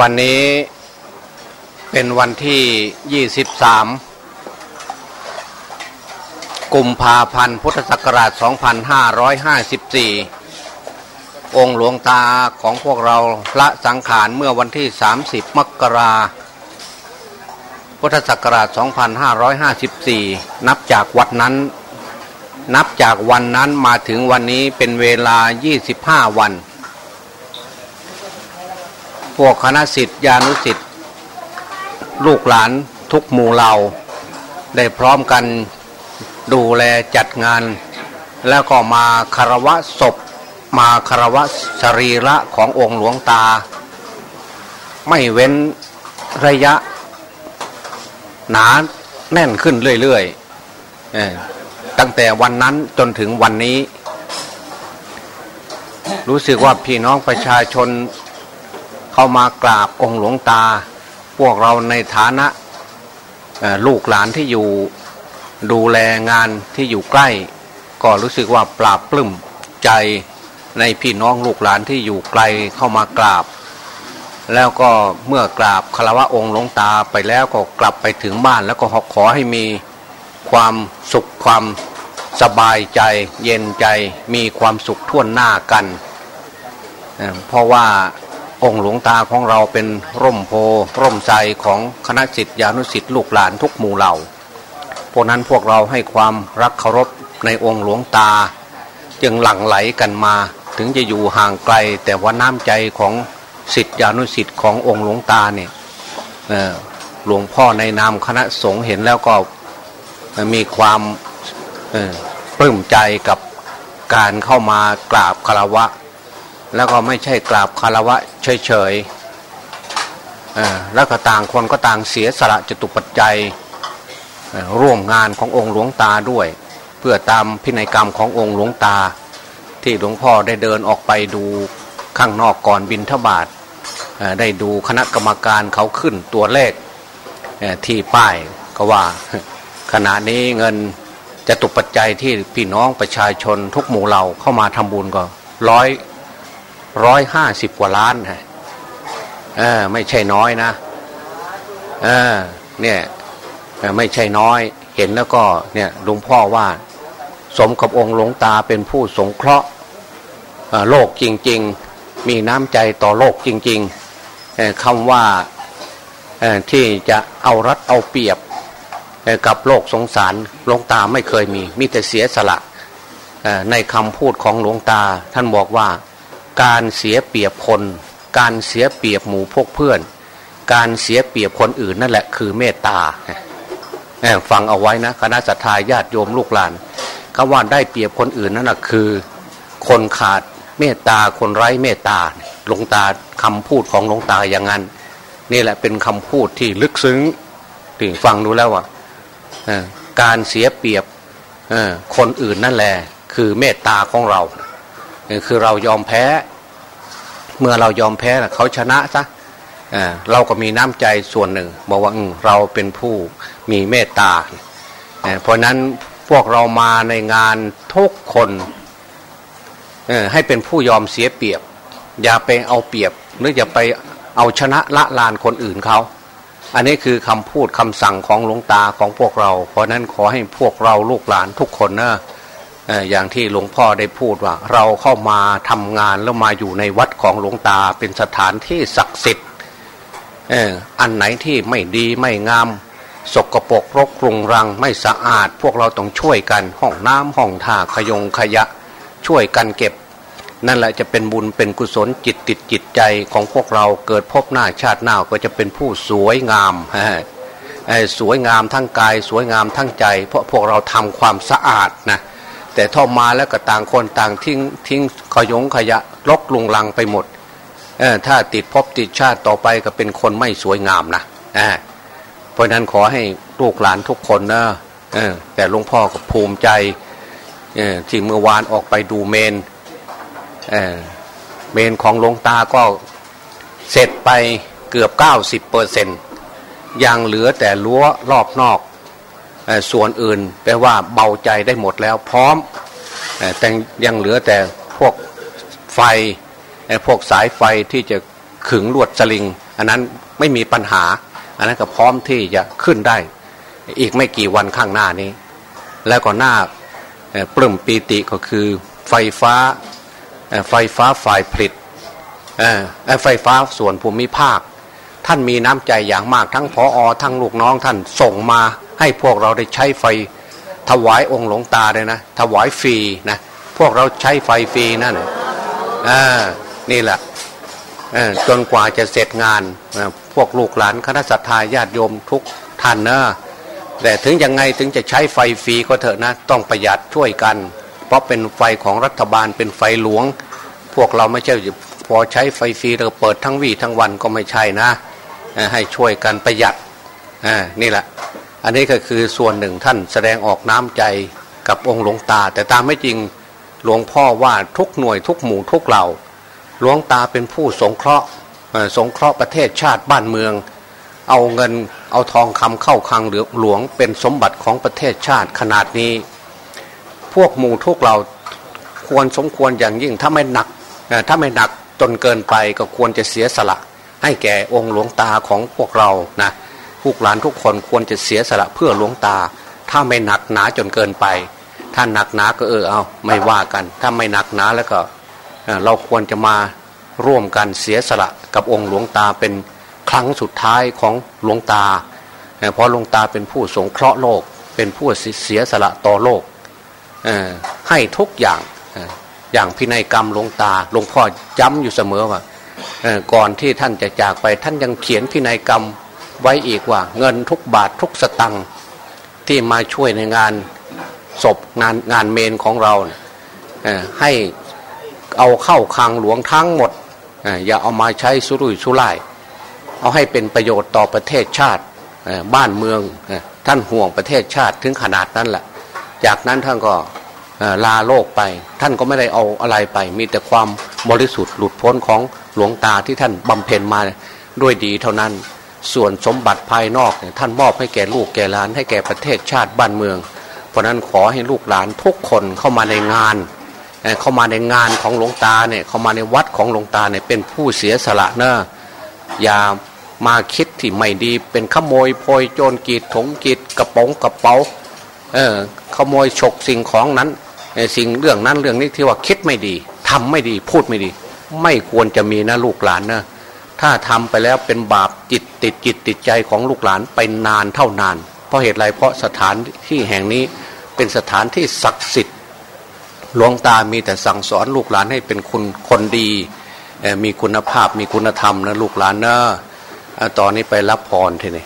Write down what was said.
วันนี้เป็นวันที่ 23 กุมภาพันธ์พุทธศักราช 2554 องค์หลวงตาของพวกเราละสังขารเมื่อวันที่ 30 มกราพุทธศักราช 2554 นับจากวัดนั้น นับจากวันนั้นมาถึงวันนี้เป็นเวลา 25 วัน วกคณะสิทธิานุสิทธิ์ลูกหลานทุกหมู่เหล่า ได้พร้อมกันดูแลจัดงาน แล้วก็มาคารวะศพ มาคารวะสรีระขององค์หลวงตา ไม่เว้นระยะ หนาแน่นขึ้นเรื่อยๆตั้งแต่วันนั้นจนถึงวันนี้ รู้สึกว่าพี่น้องประชาชน เข้ามากราบองค์หลวงตา พวกเราในฐานะลูกหลานที่อยู่ดูแลงานที่อยู่ใกล้ ก็รู้สึกว่าปราบปลื้มใจในพี่น้องลูกหลานที่อยู่ไกลเข้ามากราบ แล้วก็เมื่อกราบคารวะองค์หลวงตาไปแล้วก็กลับไปถึงบ้านแล้วก็ขอให้มีความสุขความสบายใจ เย็นใจมีความสุขท่วนหน้ากัน เพราะว่า องค์หลวงตาของเราเป็นร่มโพร่มใจของคณะสิทธิานุสิทธิลูกหลานทุกหมู่เหล่าพวกนั้นพวกเราให้ความรักเคารพในองค์หลวงตา จึงหลั่งไหลกันมา ถึงจะอยู่ห่างไกล แต่ว่าน้ำใจของสิทธิานุสิทธิขององค์หลวงตาเนี่ยหลวงพ่อในนามคณะสงฆ์เห็นแล้วก็มีความเอ่อปลื้มใจกับการเข้ามากราบคารวะ แล้วก็ไม่ใช่กราบคารวะเฉยๆแล้วก็ต่างคนก็ต่างเสียสละจตุปัจจัยร่วมงานขององค์หลวงตาด้วย เพื่อตามพินัยกรรมขององค์หลวงตา ที่หลวงพ่อได้เดินออกไปดูข้างนอกก่อนบินทบาทได้ดูคณะกรรมการเขาขึ้นตัวเลขที่ป้ายก็ว่าขณะนี้เงินจะตุปัจจัยที่พี่น้องประชาชนทุกหมู่เหล่าเข้ามาทำบุญก็ร้อย ร้อยห้าสิบกว่าล้านฮะเออไม่ใช่น้อยนะเออเนี่ยไม่ใช่น้อย เห็นแล้วก็เนี่ยหลวงพ่อว่า สมกับองค์หลวงตาเป็นผู้สงเคราะห์โลกจริง ๆ มีน้ำใจต่อโลกจริงๆคำว่าเอ่อที่จะเอารัดเอาเปรียบกับโลกสงสารหลวงตาไม่เคยมี มีแต่เสียสละในคำพูดของหลวงตาท่านบอกว่า การเสียเปรียบคน การเสียเปรียบหมู่พวกเพื่อน การเสียเปรียบคนอื่นนั่นแหละคือเมตตาฟังเอาไว้นะคณะสัตยาญาติโยมลูกหลานคำว่าได้เปรียบคนอื่นนั่นแหะคือ คนขาดเมตตาคนไร้เมตตาหลวงตาคำพูดของหลวงตาอย่างนั้นนี่แหละเป็นคำพูดที่ลึกซึ้งที่ฟังดูแล้วว่าเอ่อการเสียเปรียบคนอื่นนั่นแหละคือเมตตาของเรา คือเรายอมแพ้ เมื่อเรายอมแพ้เขาชนะซะเออเราก็มีน้ำใจส่วนหนึ่ง บอกว่าเราเป็นผู้มีเมตตา เพราะนั้นพวกเรามาในงานทุกคนให้เป็นผู้ยอมเสียเปรียบ อย่าไปเอาเปรียบ หรืออย่าไปเอาชนะละลานคนอื่นเขาอันนี้คือคำพูดคำสั่งของหลวงตาของพวกเรา เพราะนั้นขอให้พวกเราลูกหลานทุกคนนะ อย่างที่หลวงพ่อได้พูดว่า เราเข้ามาทำงานแล้วมาอยู่ในวัดของหลวงตาเป็นสถานที่ศักดิ์สิทธิ์อันไหนที่ไม่ดีไม่งาม สกปรกรกรุงรังไม่สะอาด พวกเราต้องช่วยกันห้องน้ำห้องท่าขยงขยะช่วยกันเก็บ นั่นแหละจะเป็นบุญเป็นกุศลจิตติดจิตใจของพวกเราเกิดพบหน้าชาติหน้าก็จะเป็นผู้สวยงามสวยงามทั้งกาย สวยงามทั้งใจ เพราะพวกเราทำความสะอาดนะ แต่ท่อมาแล้วก็ต่างคนต่างทิ้งทิ้งขยงขยะรกลุงลังไปหมดถ้าติดภพติดชาติต่อไปก็เป็นคนไม่สวยงามนะเเพราะนั้นขอให้ลูกหลานทุกคนนะแต่หลวงพ่อก็ภูมิใจที่เมื่อวานออกไปดูเมนเเมนของหลวงตาก็เสร็จไปเกือบ 90เปอร์เซนต์ยังเหลือแต่รั้วรอบนอก ส่วนอื่นแปลว่าเบาใจได้หมดแล้วพร้อมแต่ยังเหลือแต่พวกไฟพวกสายไฟที่จะขึงลวดสลิง อันนั้นไม่มีปัญหา อันนั้นก็พร้อมที่จะขึ้นได้ อีกไม่กี่วันข้างหน้านี้ แล้วก็หน้าปลื้มปีติก็คือไฟฟ้าไฟฟ้าฝ่ายผลิตไฟฟ้าส่วนภูมิภาค ท่านมีน้ำใจอย่างมากทั้งพออทั้งลูกน้องท่านส่งมา ให้พวกเราได้ใช้ไฟถวายองค์หลวงตาเลยนะ ถวายฟรีนะพวกเราใช้ไฟฟรีนั่นอ่านี่แหละจนกว่าจะเสร็จงานพวกลูกหลานคณะสัตยาญาติโยมทุกท่านนะแต่ถึงยังไงถึงจะใช้ไฟฟรีก็เถอะนะต้องประหยัดช่วยกัน เพราะเป็นไฟของรัฐบาลเป็นไฟหลวง พวกเราไม่ใช่พอใช้ไฟฟรีเราเปิดทั้งวี่ทั้งวันก็ไม่ใช่นะให้ช่วยกันประหยัดนี่แหละ อันนี้ก็คือส่วนหนึ่งท่านแสดงออกน้ำใจกับองค์หลวงตา แต่ตามไม่จริงหลวงพ่อว่าทุกหน่วยทุกหมู่ทุกเหล่าหลวงตาเป็นผู้สงเคราะห์สงเคราะห์ประเทศชาติบ้านเมือง เอาเงินเอาทองคำเข้าคลังหลวงเป็นสมบัติของประเทศชาติขนาดนี้ พวกหมู่ทุกเราควรสมควรอย่างยิ่งถ้าไม่หนักถ้าไม่หนักจนเกินไปก็ควรจะเสียสละ ให้แก่องค์หลวงตาของพวกเรานะ พวกหลานทุกคนควรจะเสียสละเพื่อหลวงตา ถ้าไม่หนักหนาจนเกินไป ถ้าหนักหนาก็เออเอาไม่ว่ากัน ถ้าไม่หนักหนาแล้วก็เราควรจะมาร่วมกันเสียสละกับองค์หลวงตาเป็นครั้งสุดท้ายของหลวงตา เพราะหลวงตาเป็นผู้สงเคราะห์โลก เป็นผู้เสียสละต่อโลก ให้ทุกอย่างอย่างพินัยกรรมหลวงตาหลวงพ่อย้ำอยู่เสมอว่าก่อนที่ท่านจะจากไปท่านยังเขียนพินัยกรรม ไว้อีกว่า เงินทุกบาททุกสตังค์ที่มาช่วยในงานศพงานงานเมนของเราให้เอาเข้าคังหลวงทั้งหมด อย่าเอามาใช้สุรุ่ยสุร่าย เอาให้เป็นประโยชน์ต่อประเทศชาติบ้านเมืองท่านห่วงประเทศชาติถึงขนาดนั้นแหละจากนั้นท่านก็ลาโลกไป ท่านก็ไม่ได้เอาอะไรไป มีแต่ความบริสุทธิ์หลุดพ้นของหลวงตาที่ท่านบำเพ็ญมาด้วยดีเท่านั้น ส่วนสมบัติภายนอกท่านมอบให้แก่ลูกแก่หลานให้แก่ประเทศชาติบ้านเมือง เพราะนั้นขอให้ลูกหลานทุกคนเข้ามาในงาน เข้ามาในงานของหลวงตาเนี่ยเข้ามาในวัดของหลวงตาเนี่ยเป็นผู้เสียสละเนอะอย่ามาคิดที่ไม่ดีเป็นขโมยโพยโจรกีดถงกีดกระป๋องกระเป๋าเออขโมยฉกสิ่งของนั้นสิ่งเรื่องนั้นเรื่องนี้ที่ว่าคิดไม่ดีทำไม่ดีพูดไม่ดี ไม่ควรจะมีนะลูกหลานนะ ถ้าทำไปแล้วเป็นบาปจิตติดจิตติดใจของลูกหลานไปนานเท่านาน เพราะเหตุไรเพราะสถานที่แห่งนี้เป็นสถานที่ศักดิ์สิทธิ์หลวงตามีแต่สั่งสอนลูกหลานให้เป็นคนคนดี มีคุณภาพมีคุณธรรมนะลูกหลานเนอะตอนนี้ไปรับพรทีนี้